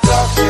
Talk.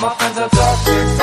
My friends are toxic.